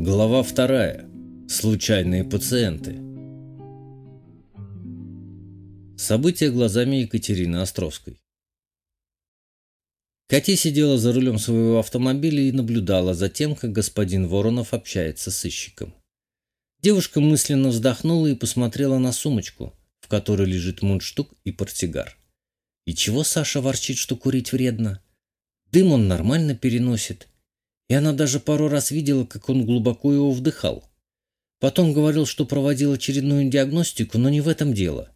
Глава вторая. Случайные пациенты. События глазами Екатерины Островской. Катя сидела за рулем своего автомобиля и наблюдала за тем, как господин Воронов общается с сыщиком. Девушка мысленно вздохнула и посмотрела на сумочку, в которой лежит мундштук и портсигар. И чего Саша ворчит, что курить вредно? Дым он нормально переносит. И она даже пару раз видела, как он глубоко его вдыхал. Потом говорил, что проводил очередную диагностику, но не в этом дело.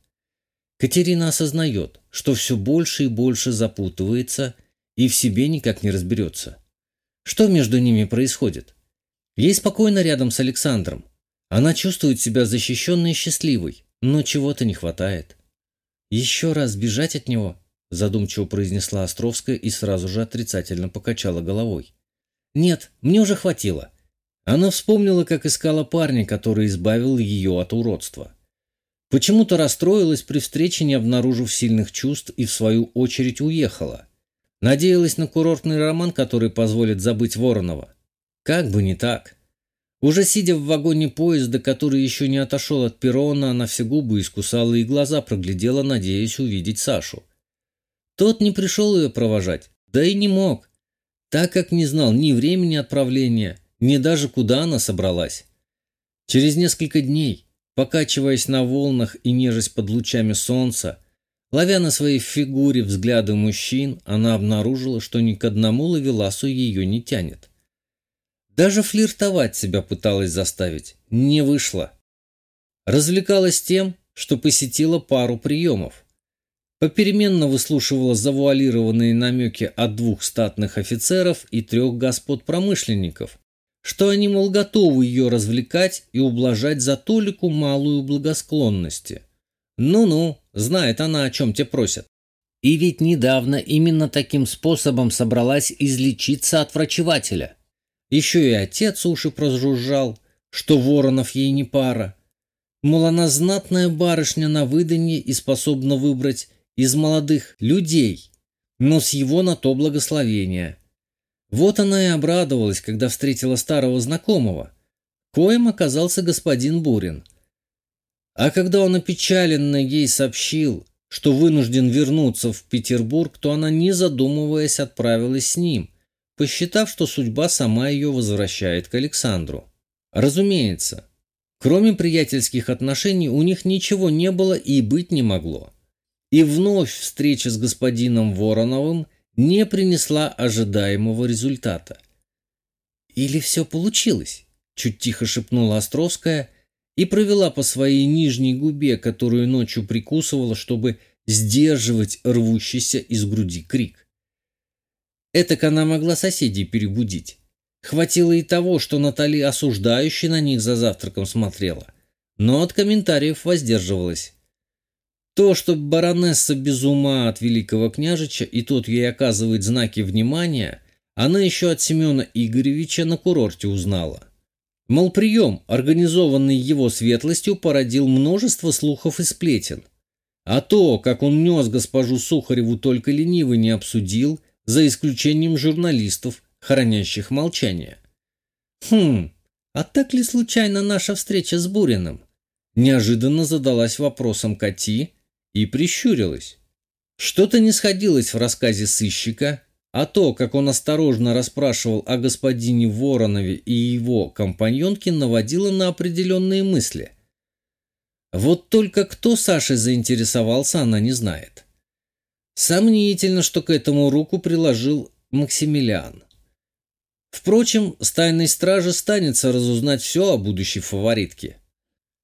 Катерина осознает, что все больше и больше запутывается и в себе никак не разберется. Что между ними происходит? Ей спокойно рядом с Александром. Она чувствует себя защищенной и счастливой, но чего-то не хватает. Еще раз бежать от него, задумчиво произнесла Островская и сразу же отрицательно покачала головой. «Нет, мне уже хватило». Она вспомнила, как искала парня, который избавил ее от уродства. Почему-то расстроилась при встрече, не обнаружив сильных чувств, и в свою очередь уехала. Надеялась на курортный роман, который позволит забыть Воронова. Как бы не так. Уже сидя в вагоне поезда, который еще не отошел от перрона, она все губы искусала и глаза проглядела, надеясь увидеть Сашу. Тот не пришел ее провожать, да и не мог, так как не знал ни времени отправления, ни даже куда она собралась. Через несколько дней, покачиваясь на волнах и нежесть под лучами солнца, ловя на своей фигуре взгляды мужчин, она обнаружила, что ни к одному лавеласу ее не тянет. Даже флиртовать себя пыталась заставить, не вышло. Развлекалась тем, что посетила пару приемов. Попеременно выслушивала завуалированные намеки от двух статных офицеров и трех господ-промышленников, что они, мол, готовы ее развлекать и ублажать за толику малую благосклонности. Ну-ну, знает она, о чем те просят. И ведь недавно именно таким способом собралась излечиться от врачевателя. Еще и отец уши прожужжал, что Воронов ей не пара. Мол, она знатная барышня на выданье и способна выбрать из молодых людей, но с его на то благословения. Вот она и обрадовалась, когда встретила старого знакомого, коим оказался господин Бурин. А когда он опечаленно ей сообщил, что вынужден вернуться в Петербург, то она, не задумываясь, отправилась с ним, посчитав, что судьба сама ее возвращает к Александру. Разумеется, кроме приятельских отношений у них ничего не было и быть не могло. И вновь встреча с господином Вороновым не принесла ожидаемого результата. «Или все получилось?» – чуть тихо шепнула Островская и провела по своей нижней губе, которую ночью прикусывала, чтобы сдерживать рвущийся из груди крик. Этак она могла соседей перебудить. Хватило и того, что Натали осуждающе на них за завтраком смотрела, но от комментариев воздерживалась. То, что баронесса без ума от великого княжича, и тот ей оказывает знаки внимания, она еще от Семена Игоревича на курорте узнала. Мол, прием, организованный его светлостью, породил множество слухов и сплетен. А то, как он нес госпожу Сухареву, только ленивый не обсудил, за исключением журналистов, хранящих молчание. Хм, а так ли случайно наша встреча с Буриным? Неожиданно задалась вопросом Кати, и прищурилась. Что-то не сходилось в рассказе сыщика, а то, как он осторожно расспрашивал о господине Воронове и его компаньонке, наводило на определенные мысли. Вот только кто Сашей заинтересовался, она не знает. Сомнительно, что к этому руку приложил Максимилиан. Впрочем, с тайной стражи станется разузнать все о будущей фаворитке.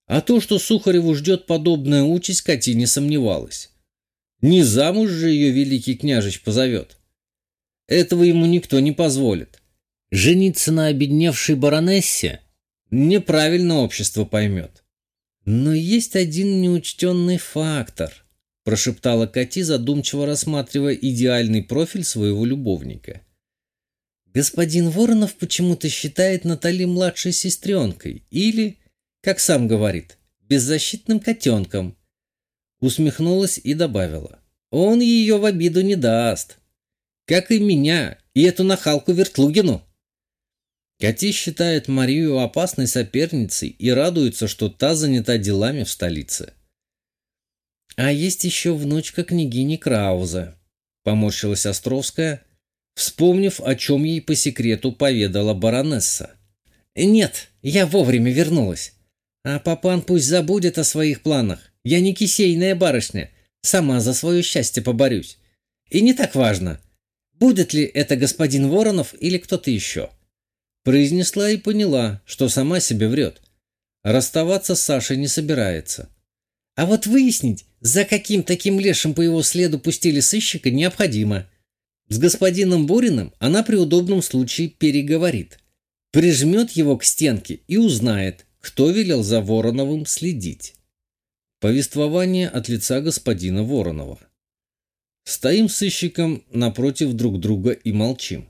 А то, что Сухареву ждет подобная участь, Кати не сомневалась. Не замуж же ее великий княжич позовет. Этого ему никто не позволит. Жениться на обедневшей баронессе неправильно общество поймет. Но есть один неучтенный фактор, прошептала Кати, задумчиво рассматривая идеальный профиль своего любовника. Господин Воронов почему-то считает Натали младшей сестренкой или как сам говорит, беззащитным котенком. Усмехнулась и добавила. Он ее в обиду не даст. Как и меня, и эту нахалку Вертлугину. Кати считает Марию опасной соперницей и радуется, что та занята делами в столице. А есть еще внучка княгини Крауза, поморщилась Островская, вспомнив, о чем ей по секрету поведала баронесса. «Нет, я вовремя вернулась. А папан пусть забудет о своих планах. Я не кисейная барышня, сама за свое счастье поборюсь. И не так важно, будет ли это господин Воронов или кто-то еще». Произнесла и поняла, что сама себе врет. Расставаться с Сашей не собирается. А вот выяснить, за каким таким лешим по его следу пустили сыщика, необходимо. С господином Буриным она при удобном случае переговорит. Прижмет его к стенке и узнает, кто велел за Вороновым следить. Повествование от лица господина Воронова. Стоим с сыщиком напротив друг друга и молчим.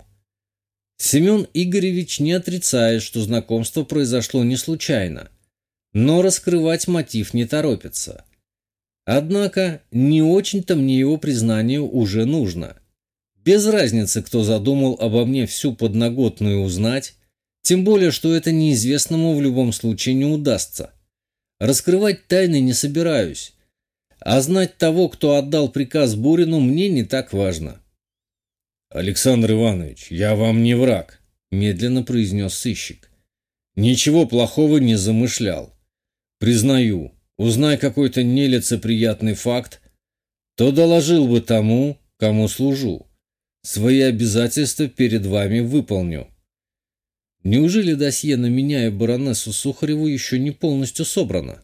Семен Игоревич не отрицает, что знакомство произошло не случайно, но раскрывать мотив не торопится. Однако не очень-то мне его признание уже нужно. Без разницы, кто задумал обо мне всю подноготную узнать, тем более, что это неизвестному в любом случае не удастся. Раскрывать тайны не собираюсь, а знать того, кто отдал приказ Бурину, мне не так важно. «Александр Иванович, я вам не враг», – медленно произнес сыщик. «Ничего плохого не замышлял. Признаю, узнай какой-то нелицеприятный факт, то доложил бы тому, кому служу. Свои обязательства перед вами выполню. Неужели досье на меня и баронессу Сухареву еще не полностью собрано?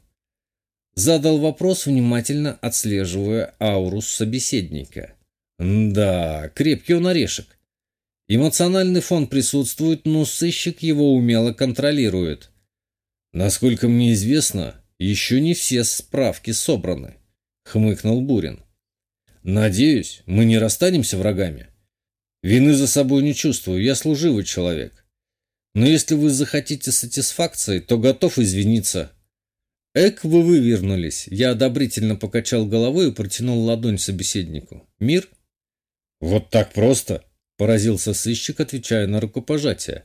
Задал вопрос, внимательно отслеживая ауру собеседника. Да, крепкий он орешек. Эмоциональный фон присутствует, но сыщик его умело контролирует. Насколько мне известно, еще не все справки собраны, хмыкнул Бурин. Надеюсь, мы не расстанемся врагами. Вины за собой не чувствую, я служивый человек. Но если вы захотите сатисфакции, то готов извиниться. Эк, вы вывернулись. Я одобрительно покачал головой и протянул ладонь собеседнику. Мир? Вот так просто? Поразился сыщик, отвечая на рукопожатие.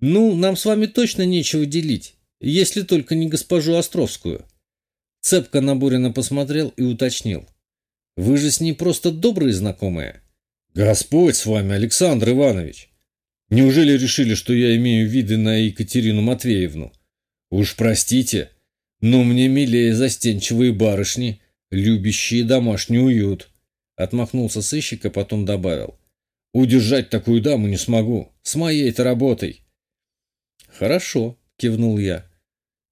Ну, нам с вами точно нечего делить если только не госпожу Островскую. Цепко на Бурина посмотрел и уточнил. Вы же с ней просто добрые знакомые. Господь с вами, Александр Иванович. Неужели решили, что я имею виды на Екатерину Матвеевну? Уж простите, но мне милее застенчивые барышни, любящие домашний уют. Отмахнулся сыщик, а потом добавил. Удержать такую даму не смогу, с моей-то работой. Хорошо, кивнул я.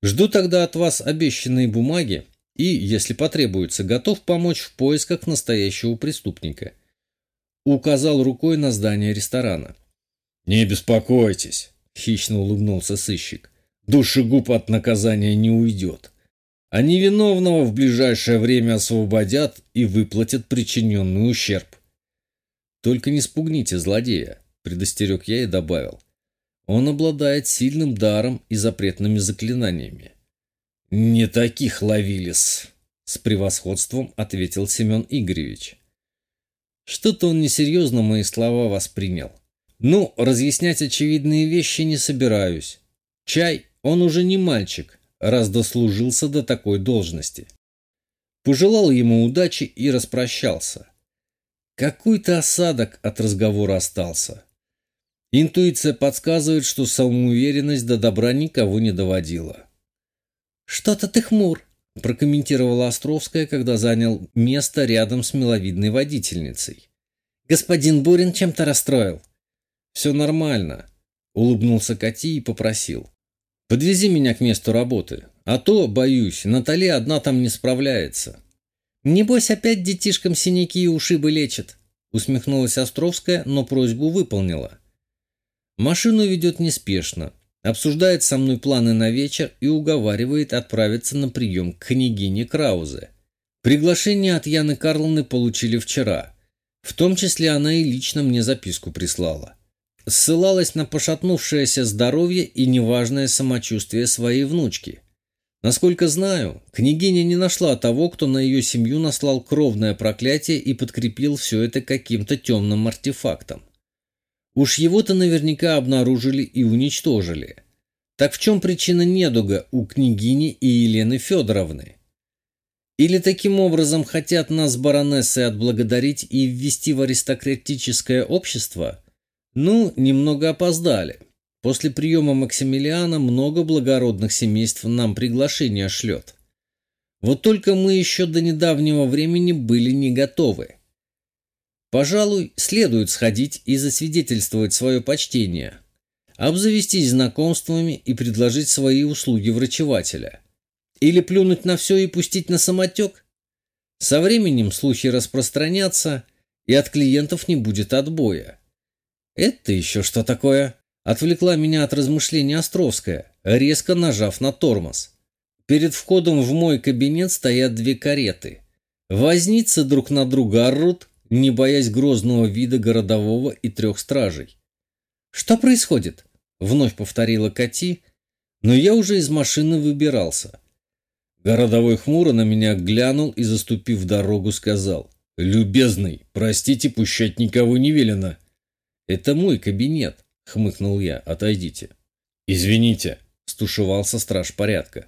Жду тогда от вас обещанные бумаги и, если потребуется, готов помочь в поисках настоящего преступника. Указал рукой на здание ресторана. Не беспокойтесь, хищно улыбнулся сыщик. Душегуб от наказания не уйдет. А невиновного в ближайшее время освободят и выплатят причиненный ущерб. Только не спугните злодея, предостерег я и добавил. Он обладает сильным даром и запретными заклинаниями. «Не таких ловились», — с превосходством ответил Семен Игоревич. Что-то он несерьезно мои слова воспринял. Ну, разъяснять очевидные вещи не собираюсь. Чай, он уже не мальчик, раз дослужился до такой должности. Пожелал ему удачи и распрощался. Какой-то осадок от разговора остался. Интуиция подсказывает, что самоуверенность до добра никого не доводила. «Что-то ты хмур», – прокомментировала Островская, когда занял место рядом с миловидной водительницей. «Господин Бурин чем-то расстроил». «Все нормально», – улыбнулся Кати и попросил. «Подвези меня к месту работы, а то, боюсь, Натали одна там не справляется». «Небось, опять детишкам синяки и ушибы лечат», – усмехнулась Островская, но просьбу выполнила. Машину ведет неспешно, обсуждает со мной планы на вечер и уговаривает отправиться на прием к княгине Краузе. Приглашение от Яны Карловны получили вчера. В том числе она и лично мне записку прислала. Ссылалась на пошатнувшееся здоровье и неважное самочувствие своей внучки. Насколько знаю, княгиня не нашла того, кто на ее семью наслал кровное проклятие и подкрепил все это каким-то темным артефактом. Уж его-то наверняка обнаружили и уничтожили. Так в чем причина недуга у княгини и Елены Федоровны? Или таким образом хотят нас, баронессы, отблагодарить и ввести в аристократическое общество? Ну, немного опоздали. После приема Максимилиана много благородных семейств нам приглашение шлет. Вот только мы еще до недавнего времени были не готовы. Пожалуй, следует сходить и засвидетельствовать свое почтение, обзавестись знакомствами и предложить свои услуги врачевателя. Или плюнуть на все и пустить на самотек? Со временем слухи распространятся, и от клиентов не будет отбоя. Это еще что такое? Отвлекла меня от размышлений Островская, резко нажав на тормоз. Перед входом в мой кабинет стоят две кареты. Возницы друг на друга орут, не боясь грозного вида городового и трех стражей. «Что происходит?» — вновь повторила Кати, но я уже из машины выбирался. Городовой хмуро на меня глянул и, заступив дорогу, сказал. «Любезный, простите, пущать никого не велено». «Это мой кабинет», — хмыкнул я. «Отойдите». «Извините», — стушевался страж порядка.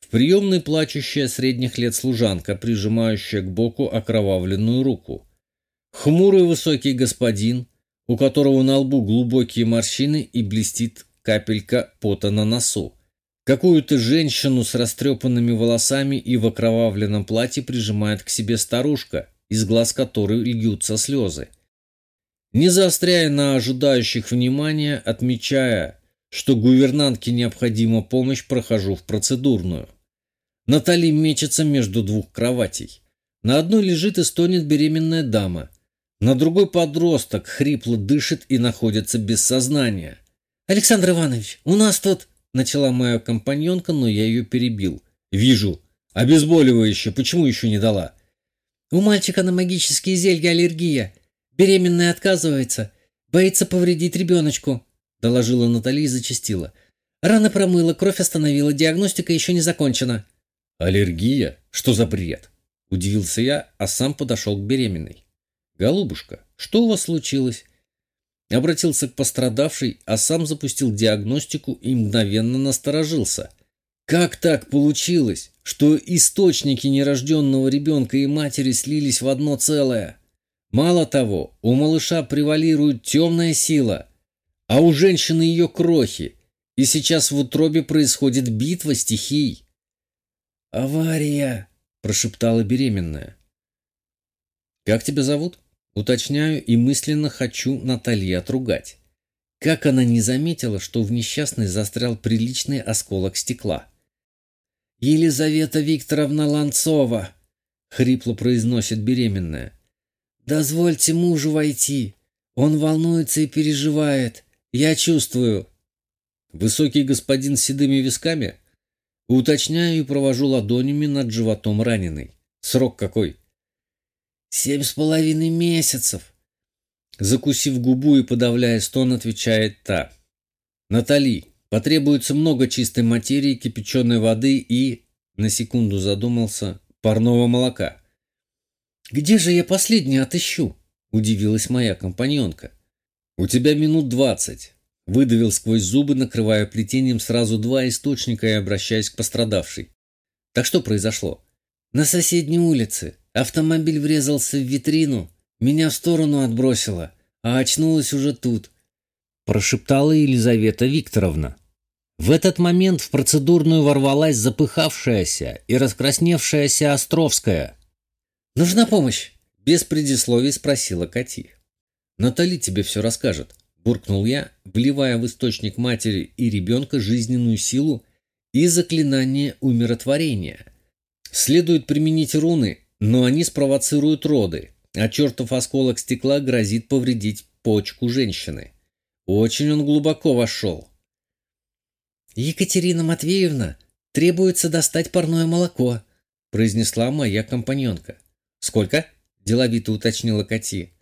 В приемной плачущая средних лет служанка, прижимающая к боку окровавленную руку. Хмурый высокий господин, у которого на лбу глубокие морщины и блестит капелька пота на носу. Какую-то женщину с растрепанными волосами и в окровавленном платье прижимает к себе старушка, из глаз которой льются слезы. Не заостряя на ожидающих внимания, отмечая, что гувернантке необходима помощь, прохожу в процедурную. Натали мечется между двух кроватей. На одной лежит и стонет беременная дама. На другой подросток хрипло дышит и находится без сознания. «Александр Иванович, у нас тут...» Начала моя компаньонка, но я ее перебил. «Вижу. Обезболивающее. Почему еще не дала?» «У мальчика на магические зелья аллергия. Беременная отказывается. Боится повредить ребеночку», — доложила Натали и зачастила. «Рана промыла, кровь остановила, диагностика еще не закончена». «Аллергия? Что за бред?» — удивился я, а сам подошел к беременной. «Голубушка, что у вас случилось? Обратился к пострадавшей, а сам запустил диагностику и мгновенно насторожился. Как так получилось, что источники нерожденного ребенка и матери слились в одно целое? Мало того, у малыша превалирует темная сила, а у женщины ее крохи, и сейчас в утробе происходит битва стихий. «Авария!» – прошептала беременная. «Как тебя зовут?» Уточняю и мысленно хочу Натальи отругать. Как она не заметила, что в несчастной застрял приличный осколок стекла? «Елизавета Викторовна Ланцова!» — хрипло произносит беременная. «Дозвольте мужу войти. Он волнуется и переживает. Я чувствую». Высокий господин с седыми висками? Уточняю и провожу ладонями над животом раненой. Срок какой? Семь с половиной месяцев. Закусив губу и подавляя стон, отвечает та. Натали, потребуется много чистой материи, кипяченой воды и, на секунду задумался, парного молока. «Где же я последний отыщу?» – удивилась моя компаньонка. «У тебя минут двадцать», – выдавил сквозь зубы, накрывая плетением сразу два источника и обращаясь к пострадавшей. «Так что произошло?» «На соседней улице. Автомобиль врезался в витрину, меня в сторону отбросило, а очнулась уже тут. Прошептала Елизавета Викторовна. В этот момент в процедурную ворвалась запыхавшаяся и раскрасневшаяся Островская. «Нужна помощь?» – без предисловий спросила Кати. «Натали тебе все расскажет», – буркнул я, вливая в источник матери и ребенка жизненную силу и заклинание умиротворения. Следует применить руны но они спровоцируют роды, а чертов осколок стекла грозит повредить почку женщины. Очень он глубоко вошел. «Екатерина Матвеевна, требуется достать парное молоко», произнесла моя компаньонка. «Сколько?» – деловито уточнила Кати.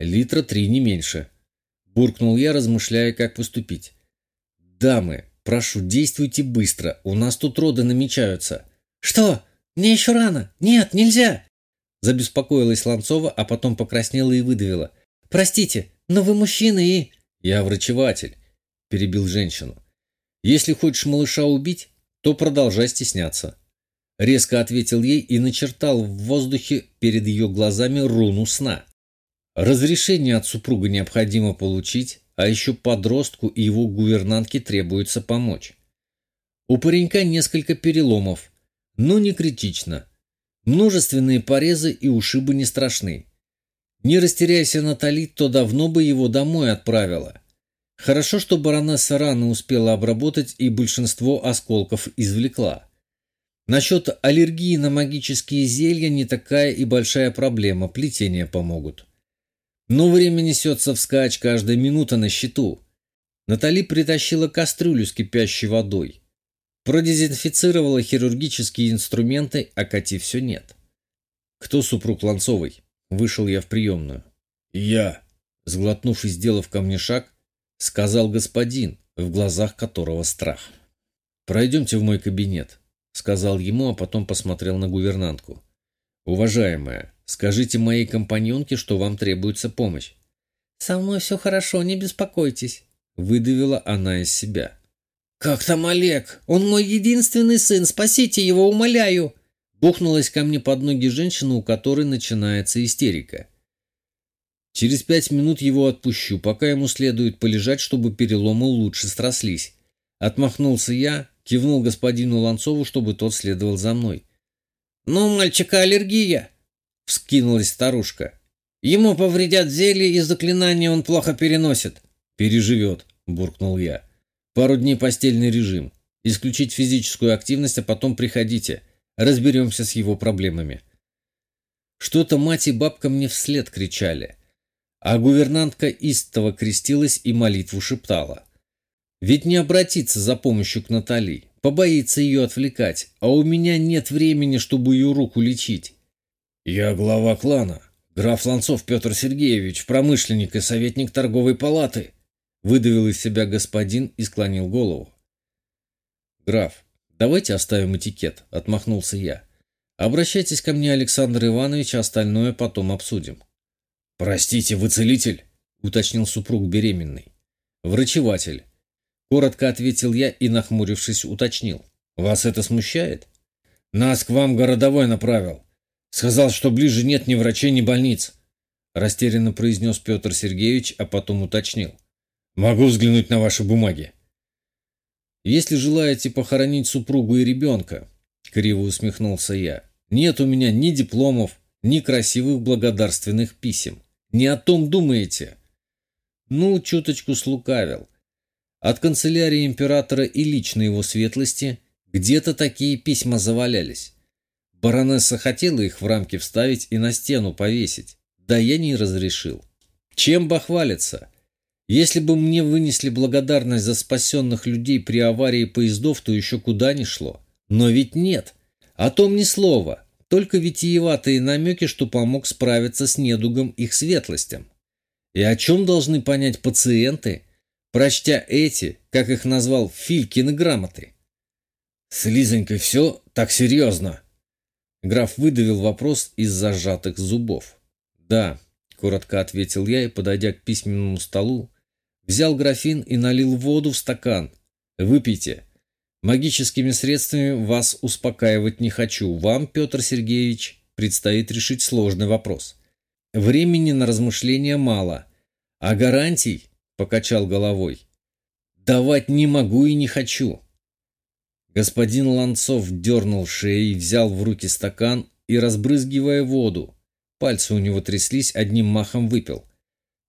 «Литра три, не меньше», – буркнул я, размышляя, как поступить. «Дамы, прошу, действуйте быстро, у нас тут роды намечаются». «Что?» «Мне еще рано! Нет, нельзя!» Забеспокоилась Ланцова, а потом покраснела и выдавила. «Простите, Но вы мужчина и...» «Я врачеватель», — перебил женщину. «Если хочешь малыша убить, то продолжай стесняться». Резко ответил ей и начертал в воздухе перед ее глазами руну сна. Разрешение от супруга необходимо получить, а еще подростку и его гувернантке требуется помочь. У паренька несколько переломов, но не критично. Множественные порезы и ушибы не страшны. Не растеряйся, Натали, то давно бы его домой отправила. Хорошо, что баронесса рано успела обработать и большинство осколков извлекла. Насчет аллергии на магические зелья не такая и большая проблема, плетения помогут. Но время несется вскачь, каждая минута на счету. Натали притащила кастрюлю с кипящей водой. Продезинфицировала хирургические инструменты, а Кати все нет. «Кто супруг Ланцовой?» Вышел я в приемную. «Я», сглотнув и сделав ко мне шаг, сказал господин, в глазах которого страх. «Пройдемте в мой кабинет», — сказал ему, а потом посмотрел на гувернантку. «Уважаемая, скажите моей компаньонке, что вам требуется помощь». «Со мной все хорошо, не беспокойтесь», — выдавила она из себя. «Как там Олег? Он мой единственный сын, спасите его, умоляю!» Бухнулась ко мне под ноги женщина, у которой начинается истерика. Через пять минут его отпущу, пока ему следует полежать, чтобы переломы лучше срослись. Отмахнулся я, кивнул господину Ланцову, чтобы тот следовал за мной. «Ну, у мальчика аллергия!» — вскинулась старушка. «Ему повредят зелье и заклинания он плохо переносит». «Переживет», — буркнул я. «Пару дней постельный режим. Исключить физическую активность, а потом приходите. Разберемся с его проблемами». Что-то мать и бабка мне вслед кричали, а гувернантка истово крестилась и молитву шептала. Ведь не обратиться за помощью к Натали, побоится ее отвлекать, а у меня нет времени, чтобы ее руку лечить. Я глава клана, граф Ланцов Петр Сергеевич, промышленник и советник торговой палаты, выдавил из себя господин и склонил голову. Граф, «Давайте оставим этикет», — отмахнулся я. «Обращайтесь ко мне, Александр Иванович, а остальное потом обсудим». «Простите, вы целитель?» — уточнил супруг беременный. «Врачеватель». Коротко ответил я и, нахмурившись, уточнил. «Вас это смущает?» «Нас к вам городовой направил. Сказал, что ближе нет ни врачей, ни больниц», — растерянно произнес Петр Сергеевич, а потом уточнил. «Могу взглянуть на ваши бумаги». «Если желаете похоронить супругу и ребенка», — криво усмехнулся я, — «нет у меня ни дипломов, ни красивых благодарственных писем. Не о том думаете». Ну, чуточку слукавил. От канцелярии императора и лично его светлости где-то такие письма завалялись. Баронесса хотела их в рамки вставить и на стену повесить. Да я не разрешил. Чем бахвалиться? Если бы мне вынесли благодарность за спасенных людей при аварии поездов, то еще куда ни шло. Но ведь нет. О том ни слова. Только витиеватые намеки, что помог справиться с недугом их светлостям. И о чем должны понять пациенты, прочтя эти, как их назвал, Филькины грамоты? «С Лизонькой все так серьезно?» Граф выдавил вопрос из зажатых зубов. «Да», — коротко ответил я и, подойдя к письменному столу, Взял графин и налил воду в стакан. Выпейте. Магическими средствами вас успокаивать не хочу. Вам, Петр Сергеевич, предстоит решить сложный вопрос. Времени на размышления мало. А гарантий, покачал головой, давать не могу и не хочу. Господин Ланцов дернул шеей, взял в руки стакан и, разбрызгивая воду, пальцы у него тряслись, одним махом выпил –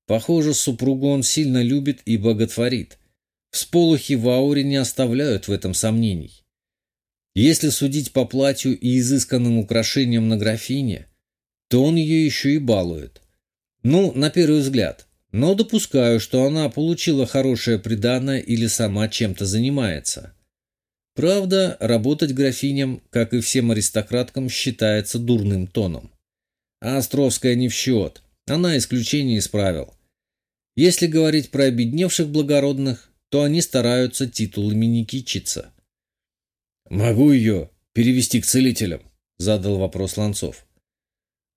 Похоже, супругу он сильно любит и боготворит. Всполохи в ауре не оставляют в этом сомнений. Если судить по платью и изысканным украшениям на графине, то он ее еще и балует. Ну, на первый взгляд. Но допускаю, что она получила хорошее приданое или сама чем-то занимается. Правда, работать графиням, как и всем аристократкам, считается дурным тоном. А Островская не в счет. Она исключение исправил. Если говорить про обедневших благородных, то они стараются титулами не кичиться. «Могу ее перевести к целителям?» – задал вопрос Ланцов.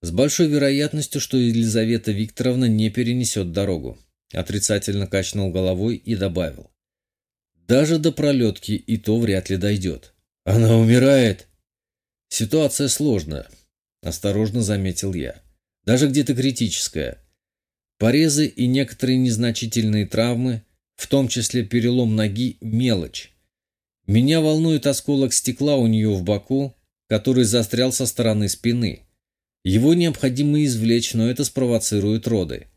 «С большой вероятностью, что Елизавета Викторовна не перенесет дорогу», Отрицательно качнул головой и добавил. Даже до пролетки и то вряд ли дойдет. Она умирает. Ситуация сложная, осторожно заметил я. Даже где-то критическая. Порезы и некоторые незначительные травмы, в том числе перелом ноги, мелочь. Меня волнует осколок стекла у нее в боку, который застрял со стороны спины. Его необходимо извлечь, но это спровоцирует роды.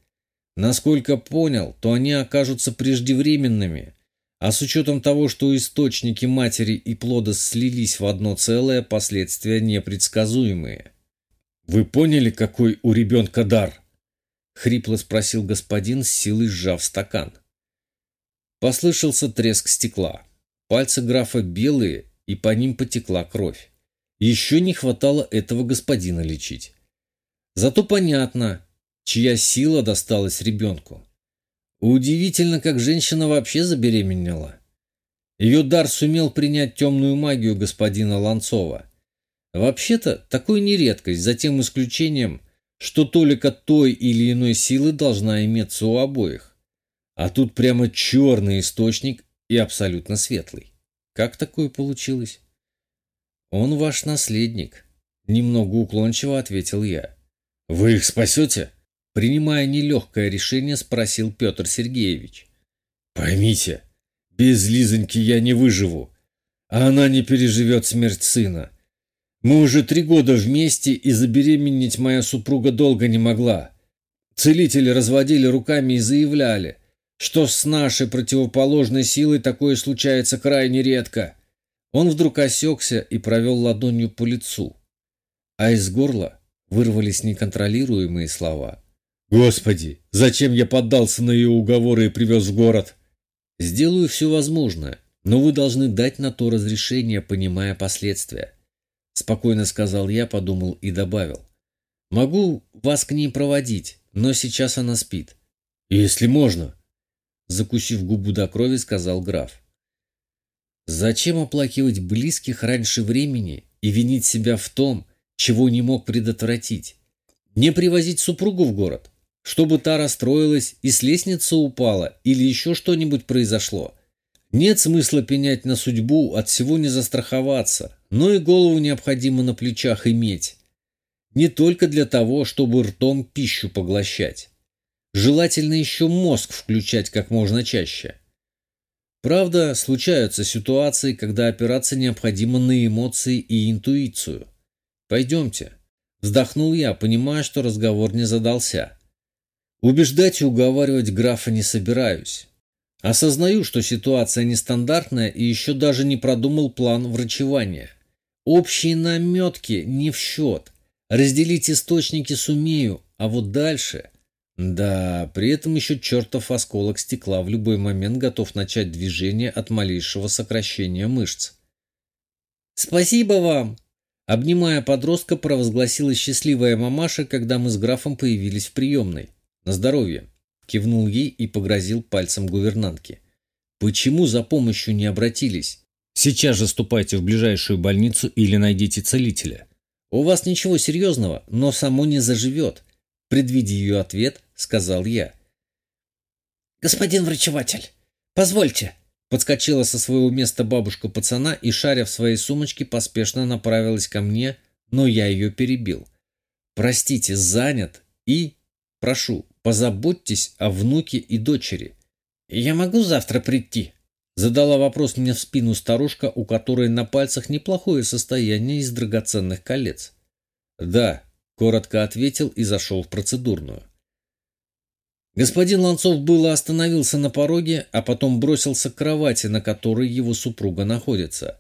Насколько понял, то они окажутся преждевременными, а с учетом того, что источники матери и плода слились в одно целое, последствия непредсказуемые. «Вы поняли, какой у ребенка дар?» — хрипло спросил господин, с силой сжав стакан. Послышался треск стекла. Пальцы графа белые, и по ним потекла кровь. Еще не хватало этого господина лечить. Зато понятно, чья сила досталась ребенку. Удивительно, как женщина вообще забеременела. Ее дар сумел принять темную магию господина Ланцова. Вообще-то, такой не редкость, за тем исключением, что только той или иной силы должна иметься у обоих. А тут прямо черный источник и абсолютно светлый. Как такое получилось? Он ваш наследник, немного уклончиво ответил я. Вы их спасете? Принимая нелегкое решение, спросил Петр Сергеевич. Поймите, без Лизоньки я не выживу, а она не переживет смерть сына. Мы уже три года вместе, и забеременеть моя супруга долго не могла. Целители разводили руками и заявляли, что с нашей противоположной силой такое случается крайне редко. Он вдруг осекся и провел ладонью по лицу, а из горла вырвались неконтролируемые слова. «Господи, зачем я поддался на ее уговоры и привез в город?» «Сделаю все возможное, но вы должны дать на то разрешение, понимая последствия», спокойно сказал я, подумал и добавил. «Могу вас к ней проводить, но сейчас она спит». «Если можно», закусив губу до крови, сказал граф. Зачем оплакивать близких раньше времени и винить себя в том, чего не мог предотвратить? Не привозить супругу в город, чтобы та расстроилась и с лестницы упала или еще что-нибудь произошло. Нет смысла пенять на судьбу, от всего не застраховаться, но и голову необходимо на плечах иметь. Не только для того, чтобы ртом пищу поглощать. Желательно еще мозг включать как можно чаще. Правда, случаются ситуации, когда опираться необходимо на эмоции и интуицию. «Пойдемте», – вздохнул я, понимая, что разговор не задался. Убеждать и уговаривать графа не собираюсь. Осознаю, что ситуация нестандартная и еще даже не продумал план врачевания. Общие наметки не в счет. Разделить источники сумею, а вот дальше... Да, при этом еще чертов осколок стекла в любой момент готов начать движение от малейшего сокращения мышц. «Спасибо вам!» Обнимая подростка, провозгласила счастливая мамаша, когда мы с графом появились в приемной. «На здоровье!» Кивнул ей и погрозил пальцем гувернантке. «Почему за помощью не обратились? Сейчас же ступайте в ближайшую больницу или найдите целителя. У вас ничего серьезного, но само не заживет. Предвидя ее ответ, сказал я. «Господин врачеватель, позвольте!» Подскочила со своего места бабушка пацана и, шаря в своей сумочке, поспешно направилась ко мне, но я ее перебил. «Простите, занят и...» «Прошу, позаботьтесь о внуке и дочери». «Я могу завтра прийти?» Задала вопрос мне в спину старушка, у которой на пальцах неплохое состояние из драгоценных колец. «Да», Коротко ответил и зашел в процедурную. Господин Ланцов было остановился на пороге, а потом бросился к кровати, на которой его супруга находится.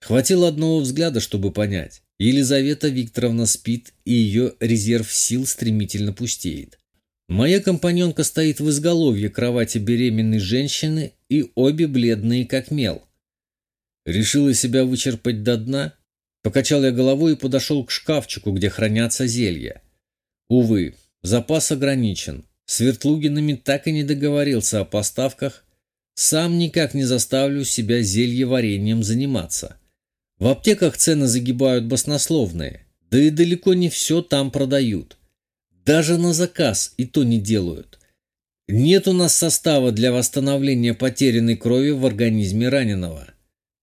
Хватило одного взгляда, чтобы понять. Елизавета Викторовна спит, и ее резерв сил стремительно пустеет. Моя компаньонка стоит в изголовье кровати беременной женщины, и обе бледные как мел. Решила себя вычерпать до дна Покачал я головой и подошел к шкафчику, где хранятся зелья. Увы, запас ограничен. С Вертлугинами так и не договорился о поставках. Сам никак не заставлю себя зелье вареньем заниматься. В аптеках цены загибают баснословные, да и далеко не все там продают. Даже на заказ и то не делают. Нет у нас состава для восстановления потерянной крови в организме раненого.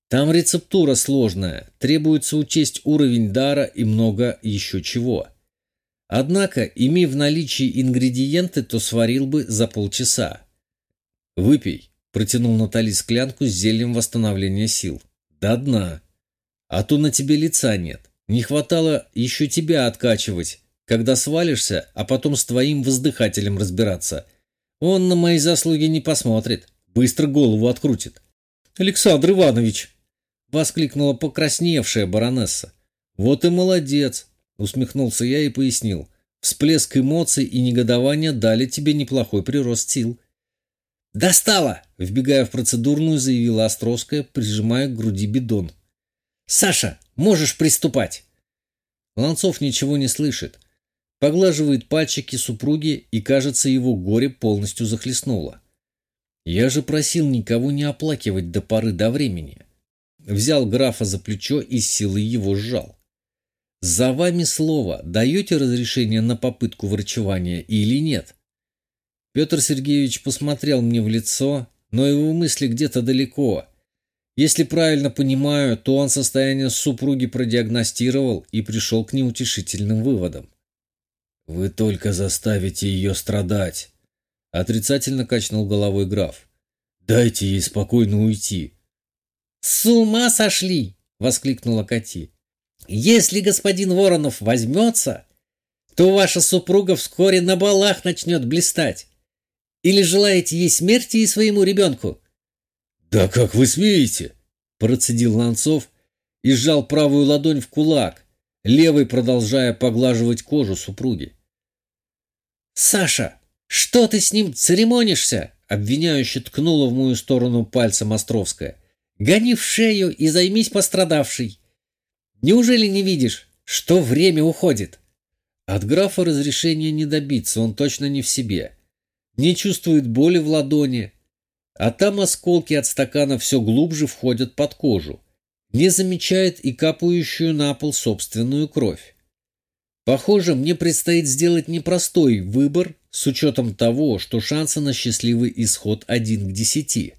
Там рецептура сложная, требуется учесть уровень дара и много еще чего. Однако, имея в наличии ингредиенты, то сварил бы за полчаса. «Выпей», – протянул Натали склянку с зельем восстановления сил. «До дна. А то на тебе лица нет. Не хватало еще тебя откачивать, когда свалишься, а потом с твоим воздыхателем разбираться. Он на мои заслуги не посмотрит, быстро голову открутит». «Александр Иванович!» — воскликнула покрасневшая баронесса. «Вот и молодец!» — усмехнулся я и пояснил. «Всплеск эмоций и негодования дали тебе неплохой прирост сил». «Достала!» — вбегая в процедурную, заявила Островская, прижимая к груди бидон. «Саша, можешь приступать!» Ланцов ничего не слышит. Поглаживает пальчики супруги, и, кажется, его горе полностью захлестнуло. Я же просил никого не оплакивать до поры до времени взял графа за плечо и силой его сжал. «За вами слово. Даете разрешение на попытку врачевания или нет?» Петр Сергеевич посмотрел мне в лицо, но его мысли где-то далеко. Если правильно понимаю, то он состояние супруги продиагностировал и пришел к неутешительным выводам. «Вы только заставите ее страдать», — отрицательно качнул головой граф. «Дайте ей спокойно уйти. «С ума сошли!» — воскликнула Кати. «Если господин Воронов возьмется, то ваша супруга вскоре на балах начнет блистать. Или желаете ей смерти и своему ребенку?» «Да как вы смеете?» — процедил Ланцов и сжал правую ладонь в кулак, левой продолжая поглаживать кожу супруги. «Саша, что ты с ним церемонишься?» — обвиняюще ткнула в мою сторону пальцем Островская. Гони в шею и займись пострадавшей. Неужели не видишь, что время уходит? От графа разрешения не добиться, он точно не в себе. Не чувствует боли в ладони, а там осколки от стакана все глубже входят под кожу. Не замечает и капающую на пол собственную кровь. Похоже, мне предстоит сделать непростой выбор с учетом того, что шансы на счастливый исход один к десяти.